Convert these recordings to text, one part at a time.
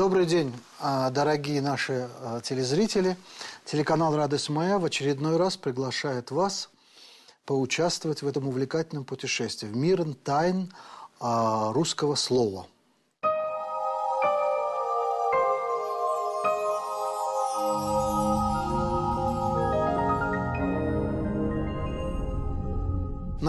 Добрый день, а, дорогие наши а, телезрители. Телеканал «Радость моя» в очередной раз приглашает вас поучаствовать в этом увлекательном путешествии в мир тайн а, русского слова –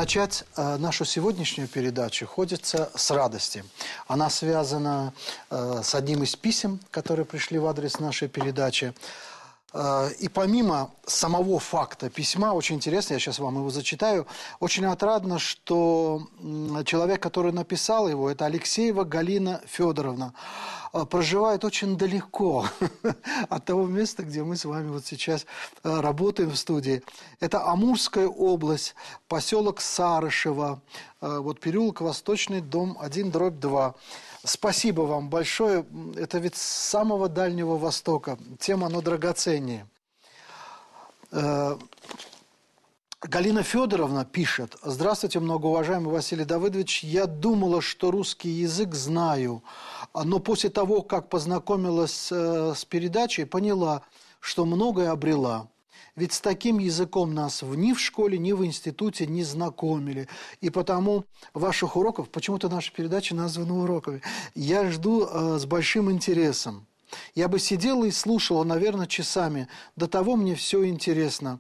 Начать э, нашу сегодняшнюю передачу хочется с радости. Она связана э, с одним из писем, которые пришли в адрес нашей передачи. Э, и помимо самого факта письма, очень интересно, я сейчас вам его зачитаю, очень отрадно, что человек, который написал его, это Алексеева Галина Федоровна, э, проживает очень далеко от того места, где мы с вами вот сейчас э, работаем в студии. Это Амурская область, поселок Сарышево, вот переулок Восточный, дом 1, дробь 2. Спасибо вам большое. Это ведь с самого Дальнего Востока. Тем оно драгоценнее. Э, Галина Федоровна пишет. Здравствуйте, многоуважаемый Василий Давыдович. Я думала, что русский язык знаю, но после того, как познакомилась э, с передачей, поняла, что многое обрела. Ведь с таким языком нас ни в школе, ни в институте не знакомили. И потому ваших уроков, почему-то наша передача названа уроками, я жду э, с большим интересом. Я бы сидела и слушала, наверное, часами. До того мне все интересно.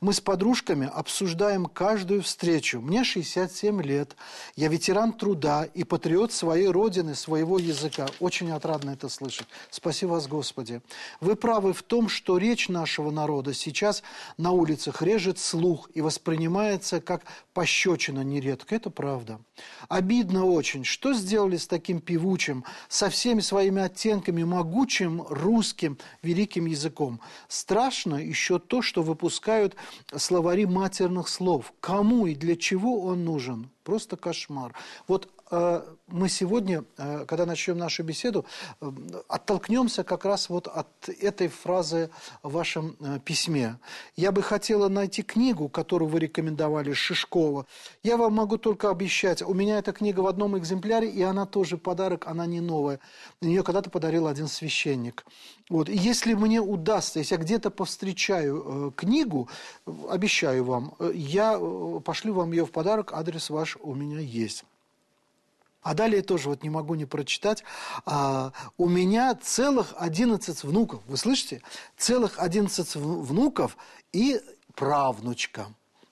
Мы с подружками обсуждаем каждую встречу. Мне 67 лет. Я ветеран труда и патриот своей родины, своего языка. Очень отрадно это слышать. Спасибо вас, Господи. Вы правы в том, что речь нашего народа сейчас на улицах режет слух и воспринимается как пощечина нередко. Это правда. Обидно очень. Что сделали с таким певучим, со всеми своими оттенками могучим русским великим языком. Страшно еще то, что выпускают словари матерных слов. Кому и для чего он нужен? Просто кошмар. Вот мы сегодня, э, когда начнем нашу беседу, э, оттолкнемся как раз вот от этой фразы в вашем письме. Я бы хотела найти книгу, которую вы рекомендовали, Шишкова. Я вам могу только обещать, у меня эта книга в одном экземпляре, и она тоже подарок, она не новая. Ее когда-то подарил один священник. Вот. И если мне удастся, если я где-то повстречаю книгу, обещаю вам, я пошлю вам ее в подарок, адрес ваш у меня есть. А далее тоже вот не могу не прочитать. А, у меня целых 11 внуков. Вы слышите? Целых 11 внуков и правнучка.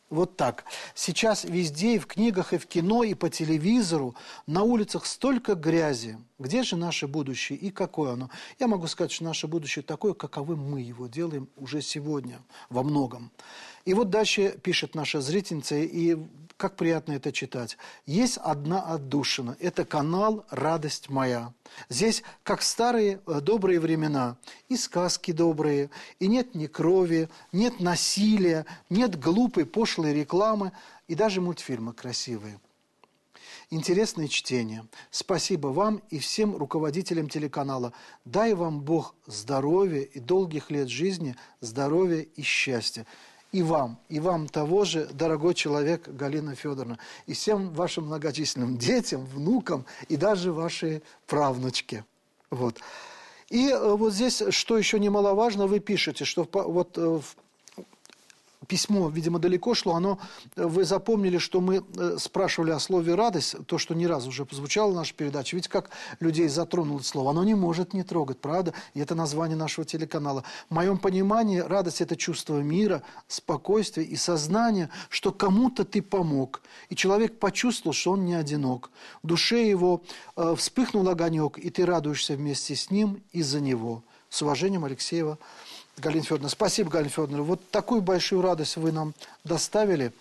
Вот так. Сейчас везде, и в книгах, и в кино, и по телевизору, на улицах столько грязи. Где же наше будущее и какое оно? Я могу сказать, что наше будущее такое, каковым мы его делаем уже сегодня во многом. И вот дальше пишет наша зрительница, и как приятно это читать. Есть одна отдушина. Это канал «Радость моя». Здесь, как старые э, добрые времена, и сказки добрые, и нет ни крови, нет насилия, нет глупой пошлой рекламы, и даже мультфильмы красивые. Интересное чтение. Спасибо вам и всем руководителям телеканала. Дай вам Бог здоровья и долгих лет жизни, здоровья и счастья и вам, и вам того же, дорогой человек Галина Федоровна, и всем вашим многочисленным детям, внукам и даже вашей правнучке. Вот. И э, вот здесь, что еще немаловажно, вы пишете, что вот э, в письмо, видимо, далеко шло, оно, вы запомнили, что мы э, спрашивали о слове «радость», то, что не раз уже позвучало в нашей передаче, ведь как людей затронуло это слово, оно не может не трогать, правда? И это название нашего телеканала. В моем понимании радость – это чувство мира, спокойствия и сознания, что кому-то ты помог, и человек почувствовал, что он не одинок. В душе его э, вспыхнул огонек, и ты радуешься вместе с ним из-за него. С уважением, Алексеева Галина Федоровна. Спасибо, Галина Федоровна. Вот такую большую радость вы нам доставили.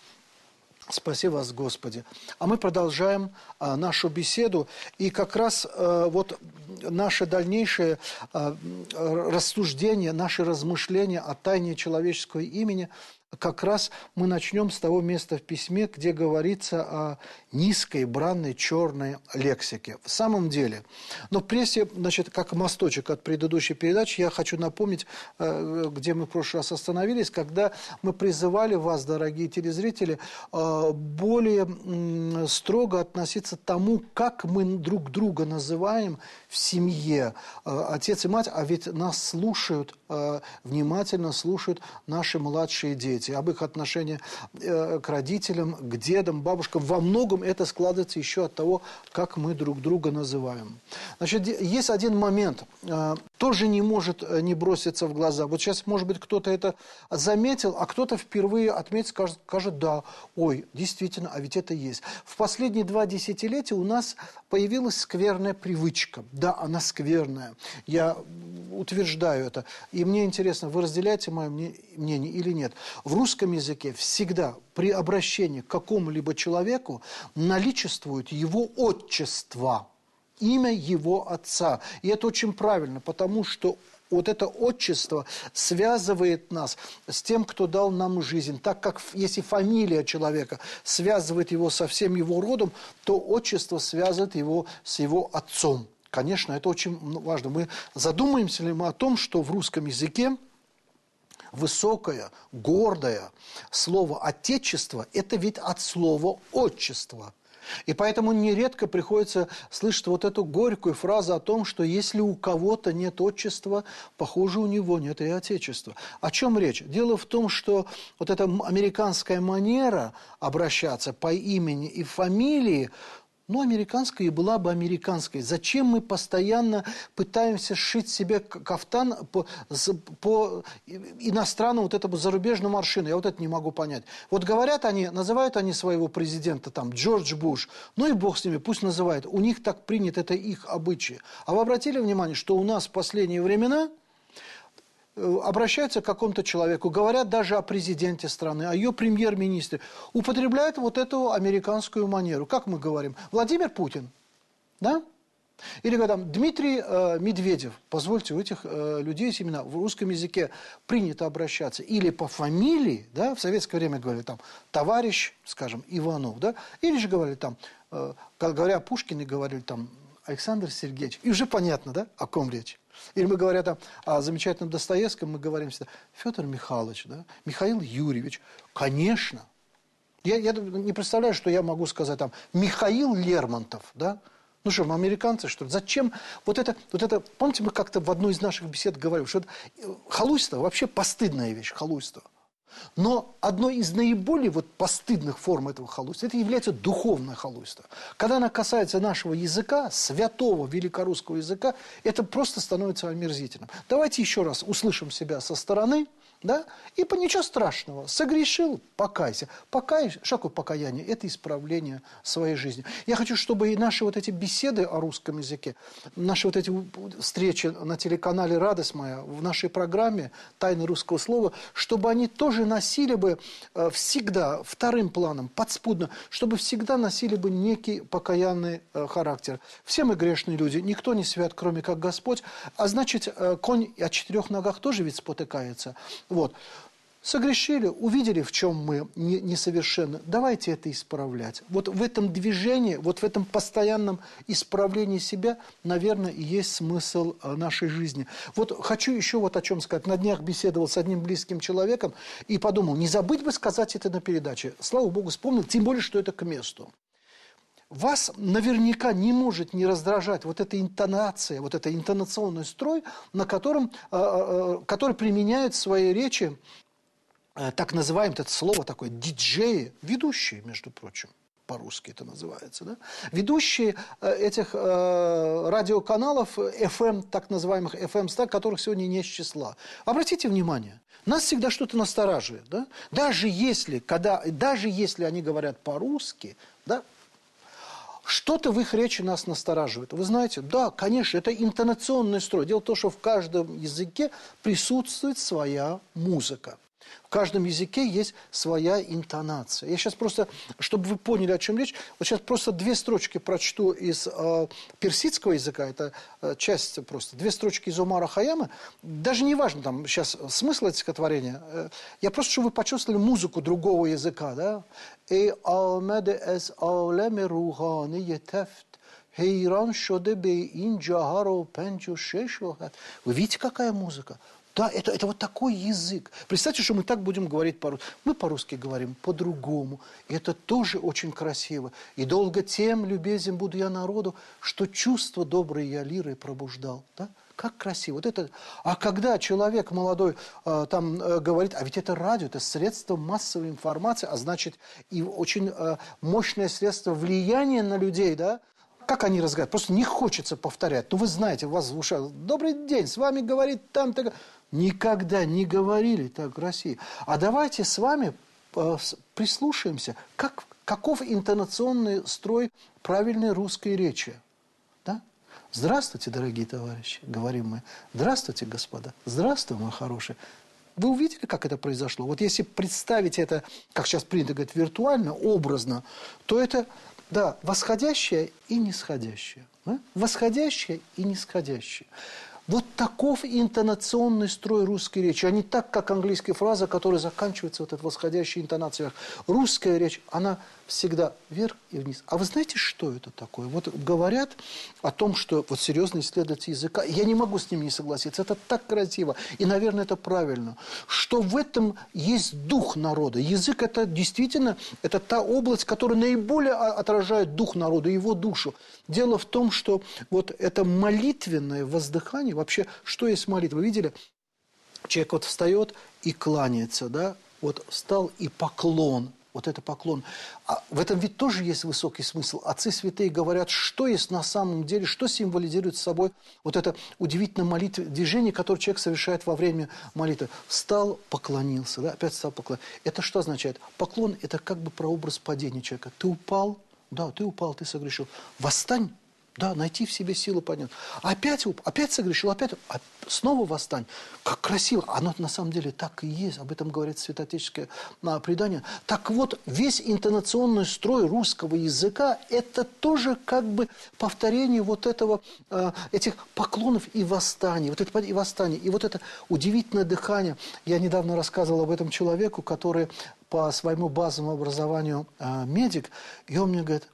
Спасибо вас, Господи. А мы продолжаем а, нашу беседу. И как раз а, вот наше дальнейшее а, рассуждение, наши размышления о тайне человеческого имени как раз мы начнем с того места в письме, где говорится о низкой, бранной, черной лексике. В самом деле, но прежде, значит, как мосточек от предыдущей передачи, я хочу напомнить, э, где мы в прошлый раз остановились, когда мы призывали вас, дорогие телезрители, э, более строго относиться к тому, как мы друг друга называем в семье, э, отец и мать, а ведь нас слушают, внимательно слушают наши младшие дети, об их отношении к родителям, к дедам, бабушкам. Во многом это складывается еще от того, как мы друг друга называем. Значит, есть один момент, э, тоже не может э, не броситься в глаза. Вот сейчас, может быть, кто-то это заметил, а кто-то впервые отметит, скажет, скажет, да, ой, действительно, а ведь это есть. В последние два десятилетия у нас появилась скверная привычка. Да, она скверная. Я утверждаю это. И мне интересно, вы разделяете мое мнение или нет. В русском языке всегда при обращении к какому-либо человеку наличествует его отчество, имя его отца. И это очень правильно, потому что вот это отчество связывает нас с тем, кто дал нам жизнь. Так как если фамилия человека связывает его со всем его родом, то отчество связывает его с его отцом. Конечно, это очень важно. Мы задумаемся ли мы о том, что в русском языке высокое, гордое слово «отечество» – это ведь от слова «отчество». И поэтому нередко приходится слышать вот эту горькую фразу о том, что если у кого-то нет отчества, похоже, у него нет и отечества. О чем речь? Дело в том, что вот эта американская манера обращаться по имени и фамилии, ну, американская и была бы американской. Зачем мы постоянно пытаемся сшить себе кафтан по, по иностранному, вот этому зарубежному аршину? Я вот это не могу понять. Вот говорят они, называют они своего президента там Джордж Буш. Ну и бог с ними, пусть называют. У них так принято, это их обычаи. А вы обратили внимание, что у нас в последние времена – обращаются к какому-то человеку, говорят даже о президенте страны, о ее премьер-министре, употребляют вот эту американскую манеру. Как мы говорим? Владимир Путин, да? Или когда Дмитрий э, Медведев, позвольте, у этих э, людей именно в русском языке принято обращаться или по фамилии, да, в советское время говорили там товарищ, скажем, Иванов, да, или же говорили там, э, говоря о Пушкине, говорили там Александр Сергеевич, и уже понятно, да, о ком речь. Или мы говорим там, о замечательном Достоевском, мы говорим всегда, Федор Михайлович, да? Михаил Юрьевич. Конечно. Я, я не представляю, что я могу сказать там, Михаил Лермонтов, да? Ну что, мы американцы, что ли? Зачем вот это, вот это, помните, мы как-то в одной из наших бесед говорили, что э, халуйство вообще постыдная вещь, халуйство. Но одной из наиболее вот постыдных форм этого халуйства, это является духовное халуйство. Когда она касается нашего языка, святого великорусского языка, это просто становится омерзительным. Давайте еще раз услышим себя со стороны – да? И по ничего страшного. Согрешил, покайся. Покаешь, что такое покаяние? Это исправление своей жизни. Я хочу, чтобы и наши вот эти беседы о русском языке, наши вот эти встречи на телеканале «Радость моя», в нашей программе «Тайны русского слова», чтобы они тоже носили бы э, всегда вторым планом, подспудно, чтобы всегда носили бы некий покаянный э, характер. Все мы грешные люди, никто не свят, кроме как Господь. А значит, э, конь о четырех ногах тоже ведь спотыкается. Вот. Согрешили, увидели, в чем мы несовершенны. Давайте это исправлять. Вот в этом движении, вот в этом постоянном исправлении себя, наверное, и есть смысл э, нашей жизни. Вот хочу еще вот о чем сказать. На днях беседовал с одним близким человеком и подумал, не забыть бы сказать это на передаче. Слава Богу, вспомнил, тем более, что это к месту. Вас наверняка не может не раздражать вот эта интонация, вот это интонационный строй, на котором, э, э, который применяют в своей речи э, так называемое это слово такое, диджеи, ведущие, между прочим по-русски это называется, да? ведущие этих э, радиоканалов FM, так называемых FM-100, которых сегодня не с числа. Обратите внимание, нас всегда что-то настораживает, да? Даже если, когда, даже если они говорят по-русски, что-то в их речи нас настораживает. Вы знаете, да, конечно, это интонационный строй. Дело в том, что в каждом языке присутствует своя музыка. В каждом языке есть своя интонация. Я сейчас просто, чтобы вы поняли, о чем речь, вот сейчас просто две строчки прочту из э, персидского языка, это э, часть просто, две строчки из Умара Хаяма, даже не важно там сейчас смысл этого стихотворения, э, я просто, чтобы вы почувствовали музыку другого языка, да, «Эй алмеде эс аулеме рухани етефт, Хейран шоде бе ин джахаро пенчу шешохат». Вы видите, какая музыка? Да, это, это вот такой язык. Представьте, что мы так будем говорить по-русски. Мы по-русски говорим по-другому. Это тоже очень красиво. И долго тем любезен буду я народу, что чувство доброе я лирой пробуждал. Да? Как красиво. Вот это... А когда человек молодой э, там э, говорит, а ведь это радио, это средство массовой информации, а значит и очень э, мощное средство влияния на людей, да? Как они разговаривают? Просто не хочется повторять. Ну, вы знаете, у вас в ушах, добрый день, с вами говорит там-то никогда не говорили так в России. А давайте с вами э, прислушаемся, как, каков интонационный строй правильной русской речи. Да? Здравствуйте, дорогие товарищи, говорим мы. Здравствуйте, господа. Здравствуй, мой хороший. Вы увидели, как это произошло? Вот если представить это, как сейчас принято говорить, виртуально, образно, то это, да, восходящее и нисходящее. Да? Восходящее и нисходящее. Вот таков интонационный строй русской речи, а не так, как английская фраза, которая заканчивается вот этой восходящей интонацией. Русская речь, она всегда вверх и вниз. А вы знаете, что это такое? Вот говорят о том, что вот серьезный исследователь языка, я не могу с ним не согласиться, это так красиво, и, наверное, это правильно, что в этом есть дух народа. Язык – это действительно, это та область, которая наиболее отражает дух народа, его душу. Дело в том, что вот это молитвенное воздыхание, вообще, что есть молитва? Вы видели? Человек вот встает и кланяется, да? Вот встал и поклон – вот это поклон. А в этом ведь тоже есть высокий смысл. Отцы святые говорят, что есть на самом деле, что символизирует собой вот это удивительное молитве, движение, которое человек совершает во время молитвы. Встал, поклонился, да, опять встал, поклонился. Это что означает? Поклон – это как бы прообраз падения человека. Ты упал, да, ты упал, ты согрешил. Восстань, да, найти в себе силу поднять. Опять, опять согрешил, опять, снова восстань. Как красиво. Оно на самом деле так и есть. Об этом говорит святотеческое а, предание. Так вот, весь интонационный строй русского языка – это тоже как бы повторение вот этого, а, этих поклонов и восстаний. Вот это и восстание. И вот это удивительное дыхание. Я недавно рассказывал об этом человеку, который по своему базовому образованию а, медик, и он мне говорит,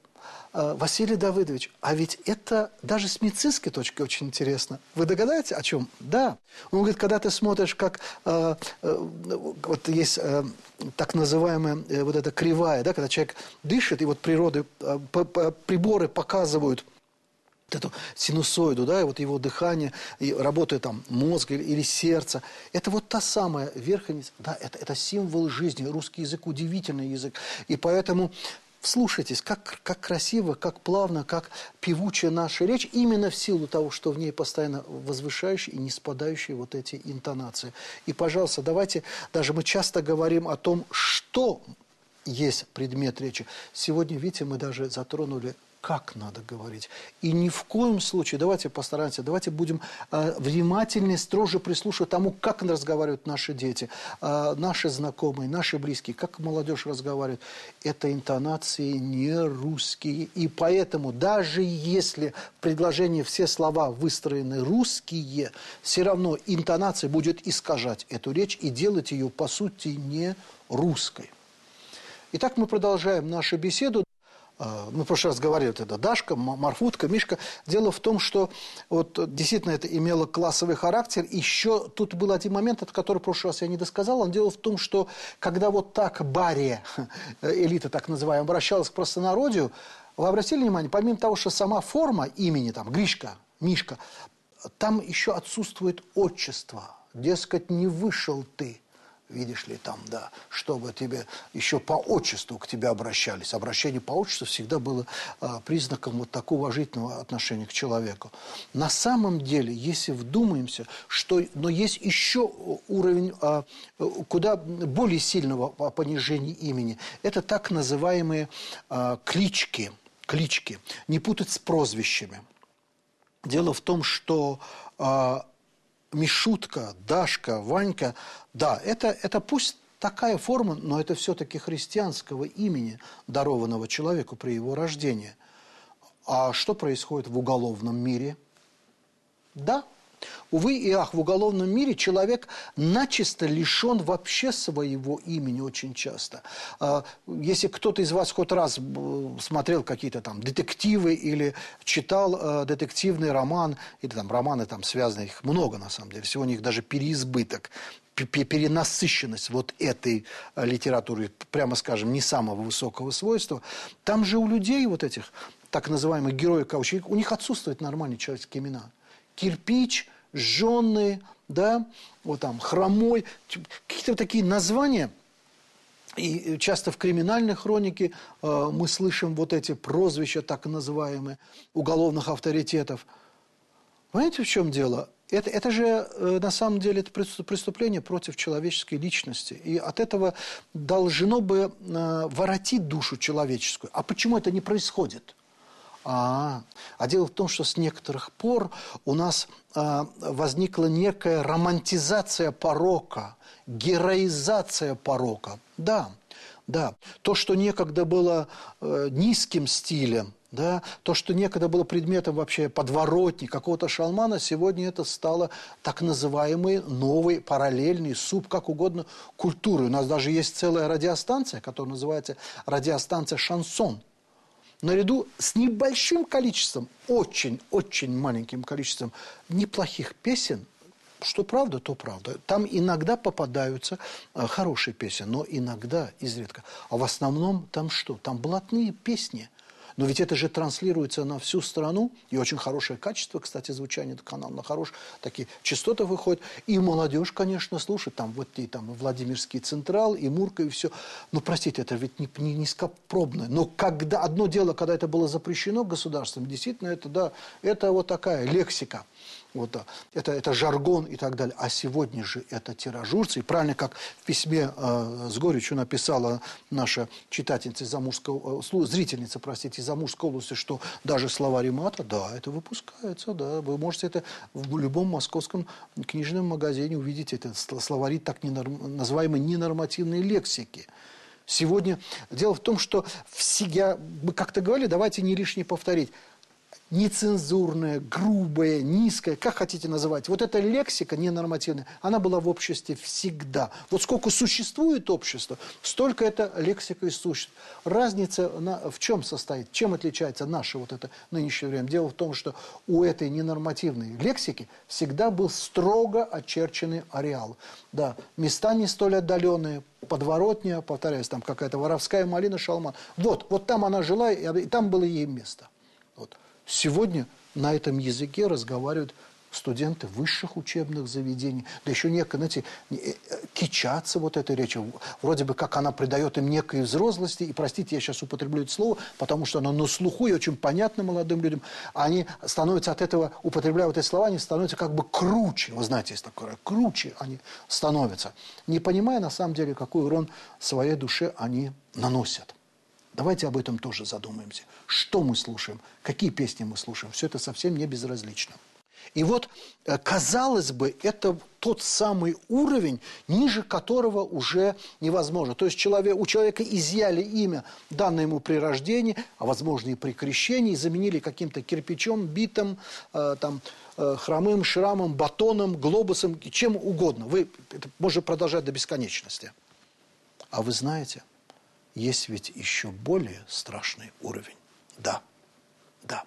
Василий Давыдович, а ведь это даже с медицинской точки очень интересно. Вы догадаетесь, о чем? Да. Он говорит, когда ты смотришь, как э, э, вот есть э, так называемая э, вот эта кривая, да, когда человек дышит, и вот природы, э, приборы показывают эту синусоиду, да, и вот его дыхание, и работает там мозг или, или сердце. Это вот та самая верхность, да, это, это символ жизни. Русский язык удивительный язык. И поэтому Вслушайтесь, как, как красиво, как плавно, как певучая наша речь, именно в силу того, что в ней постоянно возвышающие и не спадающие вот эти интонации. И, пожалуйста, давайте, даже мы часто говорим о том, что есть предмет речи. Сегодня, видите, мы даже затронули как надо говорить. И ни в коем случае, давайте постараемся, давайте будем э, внимательнее, строже прислушивать тому, как разговаривают наши дети, э, наши знакомые, наши близкие, как молодежь разговаривает. Это интонации не русские. И поэтому даже если в предложении все слова выстроены русские, все равно интонация будет искажать эту речь и делать ее, по сути, не русской. Итак, мы продолжаем нашу беседу. А, мы в прошлый раз говорили, это Дашка, Марфутка, Мишка. Дело в том, что вот действительно это имело классовый характер. Еще тут был один момент, от которого в прошлый раз я не досказал. Он дело в том, что когда вот так бария, элита так называемая, обращалась к простонародию, вы обратили внимание, помимо того, что сама форма имени, там, Гришка, Мишка, там еще отсутствует отчество. Дескать, не вышел ты видишь ли, там, да, чтобы тебе еще по отчеству к тебе обращались. Обращение по отчеству всегда было а, признаком вот такого уважительного отношения к человеку. На самом деле, если вдумаемся, что, но есть еще уровень а, куда более сильного понижения имени. Это так называемые а, клички, клички, не путать с прозвищами. Дело в том, что а, Мишутка, Дашка, Ванька, да, это, это пусть такая форма, но это все-таки христианского имени, дарованного человеку при его рождении. А что происходит в уголовном мире? Да, Увы и ах, в уголовном мире человек начисто лишен вообще своего имени очень часто. А, если кто-то из вас хоть раз смотрел какие-то там детективы или читал э, детективный роман, или там романы там связанные, их много на самом деле, сегодня их даже переизбыток, перенасыщенность вот этой э, литературы, прямо скажем, не самого высокого свойства, там же у людей вот этих так называемых героев каучи, у них отсутствуют нормальные человеческие имена. Кирпич, жженный, да, вот там, хромой, какие-то такие названия. И часто в криминальной хронике э, мы слышим вот эти прозвища, так называемые, уголовных авторитетов. Понимаете, в чем дело? Это, это же э, на самом деле это преступление против человеческой личности. И от этого должно бы э, воротить душу человеческую. А почему это не происходит? А, а дело в том, что с некоторых пор у нас а, возникла некая романтизация порока, героизация порока. Да, да. То, что некогда было э, низким стилем, да, то, что некогда было предметом вообще подворотни, какого-то шалмана, сегодня это стало так называемый новый параллельный суп, как угодно, культуры. У нас даже есть целая радиостанция, которая называется радиостанция «Шансон» наряду с небольшим количеством, очень-очень маленьким количеством неплохих песен, что правда, то правда. Там иногда попадаются э, хорошие песни, но иногда, изредка. А в основном там что? Там блатные песни. Но ведь это же транслируется на всю страну, и очень хорошее качество, кстати, звучания канала, на хорошие такие частоты выходят. И молодежь, конечно, слушает, там вот и там Владимирский Централ, и Мурка, и все. Но, простите, это ведь не, не низкопробное. Но когда, одно дело, когда это было запрещено государством, действительно, это, да, это вот такая лексика. Вот, это, это жаргон и так далее. А сегодня же это тиражурцы. И правильно, как в письме э, с горечью написала наша читательница из э, зрительница, простите, из Амурской области, что даже словари мата, да, это выпускается, да. Вы можете это в любом московском книжном магазине увидеть, это словари так ненорм, называемой ненормативной лексики. Сегодня дело в том, что все, мы как-то говорили, давайте не лишнее повторить нецензурная, грубая, низкая, как хотите называть. Вот эта лексика ненормативная, она была в обществе всегда. Вот сколько существует общество, столько эта лексика и существует. Разница на, в чем состоит? Чем отличается наше вот это нынешнее время? Дело в том, что у этой ненормативной лексики всегда был строго очерченный ареал. Да, места не столь отдаленные, подворотня, повторяюсь, там какая-то воровская малина, шалман. Вот, вот там она жила, и там было ей место. Сегодня на этом языке разговаривают студенты высших учебных заведений, да еще некое, знаете, э, кичаться вот этой речью. Вроде бы как она придает им некой взрослости, и, простите, я сейчас употреблю это слово, потому что оно на слуху и очень понятно молодым людям. Они становятся от этого, употребляя вот эти слова, они становятся как бы круче. Вы знаете, есть такое, круче они становятся, не понимая на самом деле, какой урон своей душе они наносят. Давайте об этом тоже задумаемся. Что мы слушаем, какие песни мы слушаем. Все это совсем не безразлично. И вот, э, казалось бы, это тот самый уровень, ниже которого уже невозможно. То есть человек, у человека изъяли имя, данное ему при рождении, а возможно и при крещении, заменили каким-то кирпичом, битом, э, там, э, хромым шрамом, батоном, глобусом, чем угодно. Вы, это можно продолжать до бесконечности. А вы знаете – есть ведь еще более страшный уровень. Да, да.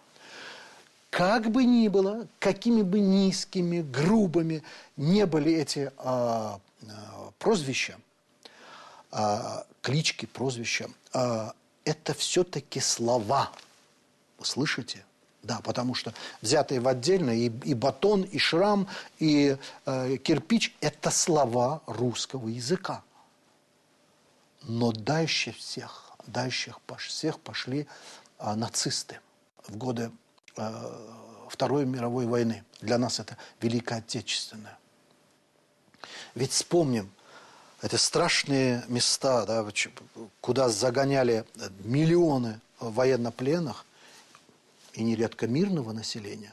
Как бы ни было, какими бы низкими, грубыми не были эти а, а, прозвища, а, клички, прозвища, а, это все-таки слова. Вы слышите? Да, потому что взятые в отдельно и, и батон, и шрам, и э, кирпич – это слова русского языка. Но дальше всех, дальше всех пошли а, нацисты в годы а, Второй мировой войны. Для нас это Великая Отечественная. Ведь вспомним, это страшные места, да, куда загоняли миллионы военнопленных и нередко мирного населения.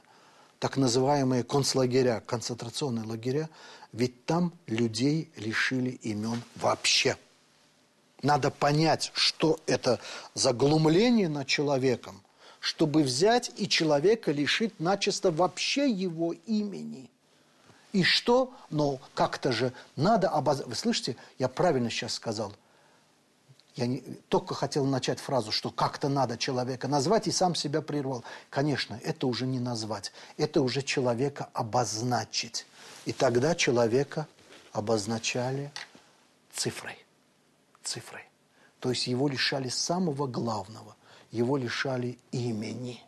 так называемые концлагеря, концентрационные лагеря, ведь там людей лишили имен вообще. Надо понять, что это заглумление над человеком, чтобы взять и человека лишить начисто вообще его имени. И что? Но как-то же надо обозначить. Вы слышите, я правильно сейчас сказал. Я не, только хотел начать фразу, что как-то надо человека назвать, и сам себя прервал. Конечно, это уже не назвать. Это уже человека обозначить. И тогда человека обозначали цифрой цифрой. То есть его лишали самого главного, его лишали имени.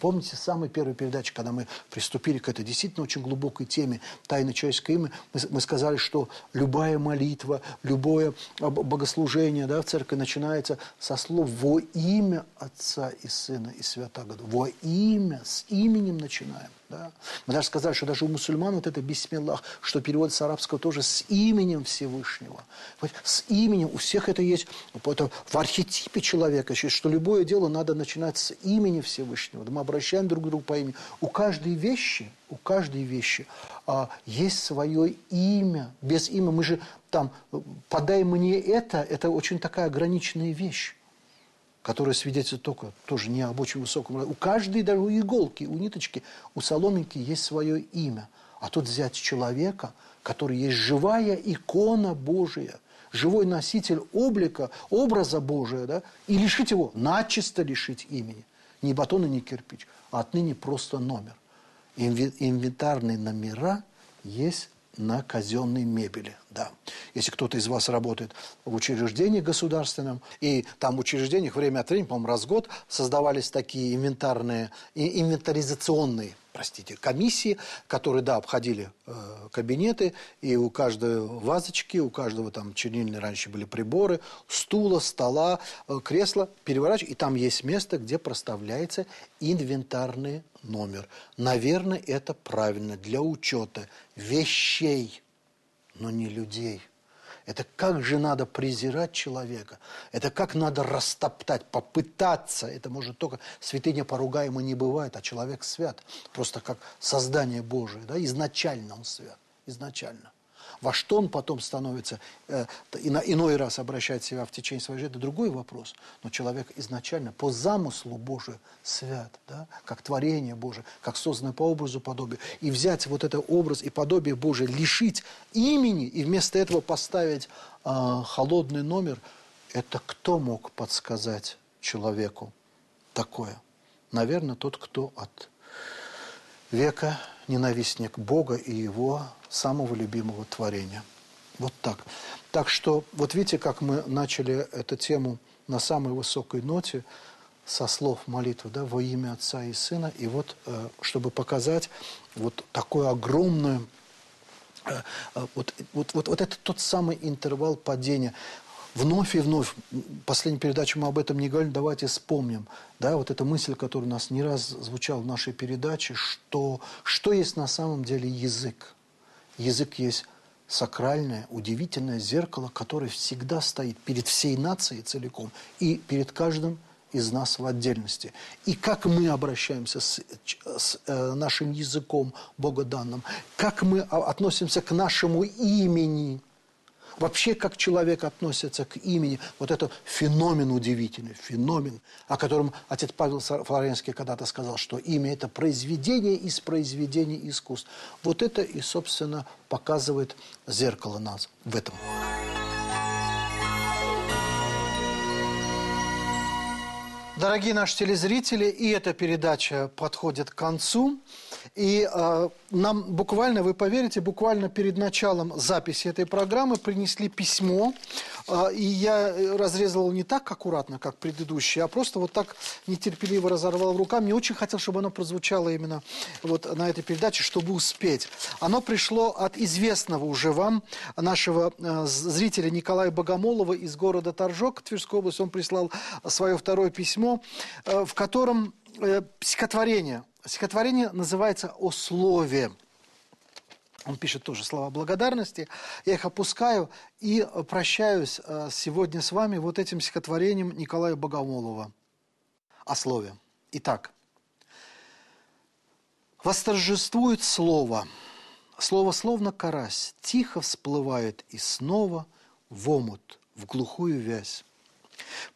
Помните самой первой передачи, когда мы приступили к этой действительно очень глубокой теме тайны человеческого имени, мы, мы сказали, что любая молитва, любое богослужение да, в церкви начинается со слов «во имя Отца и Сына и Святаго». Во имя, с именем начинаем. Да? Мы даже сказали, что даже у мусульман вот это бисмиллах, что перевод с арабского тоже с именем Всевышнего. Вот с именем, у всех это есть, это в архетипе человека, что любое дело надо начинать с имени Всевышнего. Мы обращаем друг к другу по имени. У каждой вещи, у каждой вещи а, есть свое имя. Без имя мы же там, подай мне это, это очень такая ограниченная вещь которая свидетельствует только тоже не об очень высоком... У каждой, даже у иголки, у ниточки, у соломинки есть свое имя. А тут взять человека, который есть живая икона Божия, живой носитель облика, образа Божия, да, и лишить его, начисто лишить имени. Не батон и не кирпич, а отныне просто номер. Инвентарные номера есть на казенной мебели, да. Если кто-то из вас работает в учреждении государственном, и там в учреждениях время от времени, по-моему, раз в год создавались такие инвентарные, инвентаризационные простите, комиссии, которые, да, обходили э, кабинеты, и у каждой вазочки, у каждого там чернильные раньше были приборы, стула, стола, э, кресла, переворачивают, и там есть место, где проставляется инвентарный номер. Наверное, это правильно для учета вещей, но не людей – это как же надо презирать человека. Это как надо растоптать, попытаться. Это может только святыня поругаема не бывает, а человек свят. Просто как создание Божие. Да? Изначально он свят. Изначально. Во что он потом становится, э, и на иной раз обращает себя в течение своей жизни, это другой вопрос. Но человек изначально по замыслу Божию свят, да? как творение Божие, как созданное по образу подобию. И взять вот этот образ и подобие Божие, лишить имени и вместо этого поставить э, холодный номер, это кто мог подсказать человеку такое? Наверное, тот, кто от века ненавистник Бога и его самого любимого творения. Вот так. Так что, вот видите, как мы начали эту тему на самой высокой ноте, со слов молитвы, да, во имя Отца и Сына, и вот, э, чтобы показать вот такое огромное, э, э, вот, вот, вот, вот это тот самый интервал падения. Вновь и вновь, последней передаче мы об этом не говорили, давайте вспомним, да, вот эта мысль, которая у нас не раз звучала в нашей передаче, что, что есть на самом деле язык. Язык есть сакральное, удивительное зеркало, которое всегда стоит перед всей нацией целиком и перед каждым из нас в отдельности. И как мы обращаемся с, с э, нашим языком богоданным, как мы относимся к нашему имени – Вообще, как человек относится к имени, вот это феномен удивительный, феномен, о котором отец Павел Флоренский когда-то сказал, что имя – это произведение из произведений искусств. Вот это и, собственно, показывает зеркало нас в этом. Дорогие наши телезрители, и эта передача подходит к концу. И э, нам буквально, вы поверите, буквально перед началом записи этой программы принесли письмо. Э, и я разрезал не так аккуратно, как предыдущий, а просто вот так нетерпеливо разорвал руками. Мне очень хотел, чтобы оно прозвучало именно вот на этой передаче, чтобы успеть. Оно пришло от известного уже вам, нашего э, зрителя Николая Богомолова из города Торжок, Тверской области. Он прислал свое второе письмо, э, в котором э, стихотворение – Стихотворение называется «О слове». Он пишет тоже слова благодарности. Я их опускаю и прощаюсь э, сегодня с вами вот этим стихотворением Николая Богомолова о слове. Итак, Восторжествует слово. Слово словно карась, тихо всплывает и снова в омут, в глухую вязь.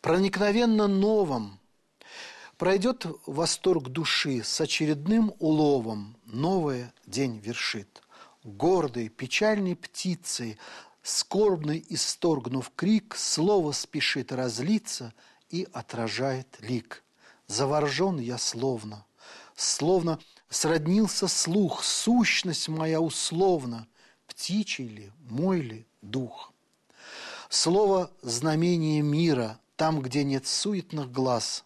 Проникновенно новым пройдет восторг души с очередным уловом, новое день вершит. Гордой, печальной птицей, скорбный исторгнув крик, слово спешит разлиться и отражает лик. Заворжен я словно, словно сроднился слух, сущность моя условно, птичий ли, мой ли дух. Слово – знамение мира, там, где нет суетных глаз.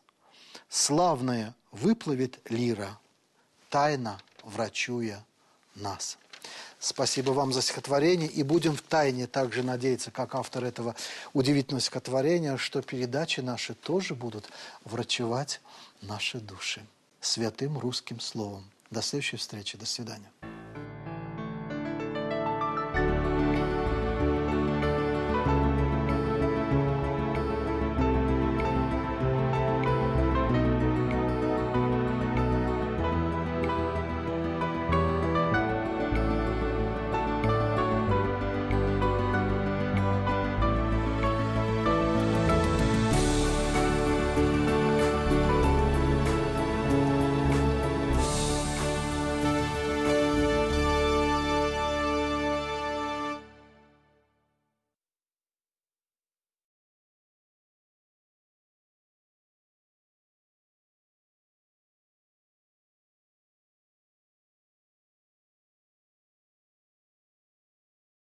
Славная выплывет лира, тайна врачуя нас. Спасибо вам за стихотворение. И будем в тайне также надеяться, как автор этого удивительного стихотворения, что передачи наши тоже будут врачевать наши души святым русским словом. До следующей встречи. До свидания.